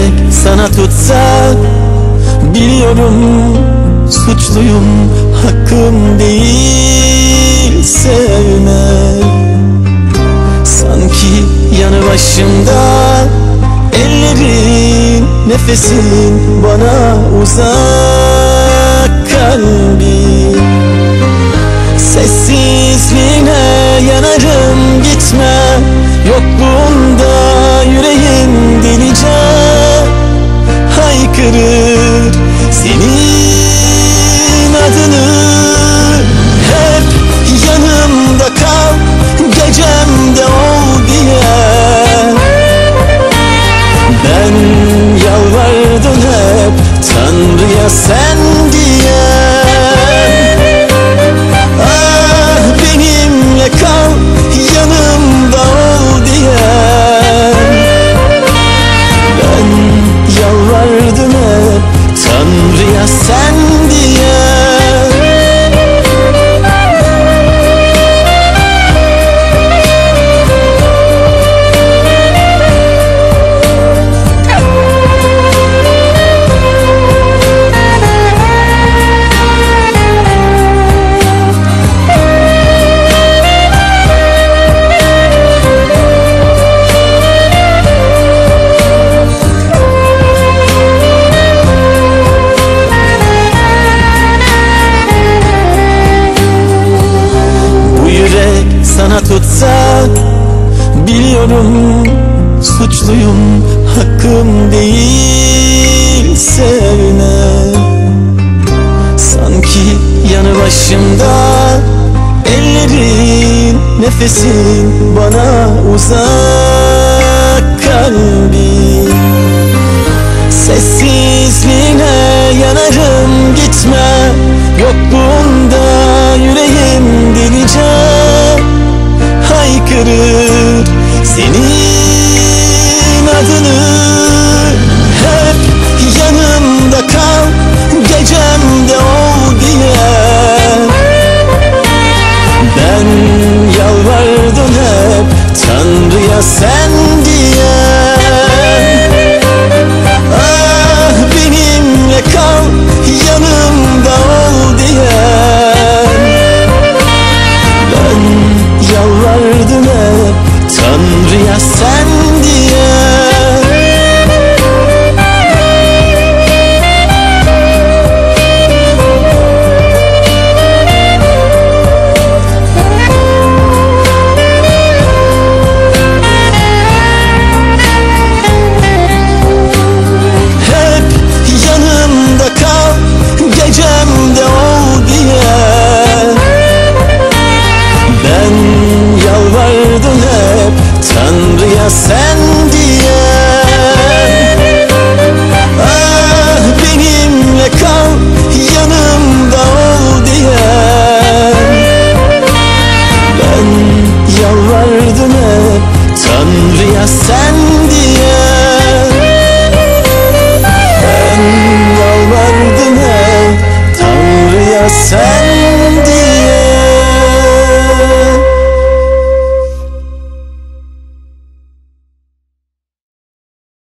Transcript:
yürek sana tutsa Biliyorum suçluyum hakkım değil sevmek Sanki yanı başımda ellerin nefesin bana uzak kalbim Sessizliğine yer bana tutsa Biliyorum suçluyum hakkım değil sevme Sanki yanı başımda ellerin nefesin bana uzak kalbim Sessizliğine yanarım gitme Yokluğunda yüreğim dilecek Um dia.